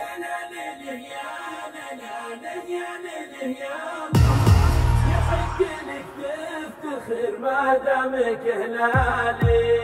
يا حق يا يا يحق لك تفتخر ما دامك هلالي.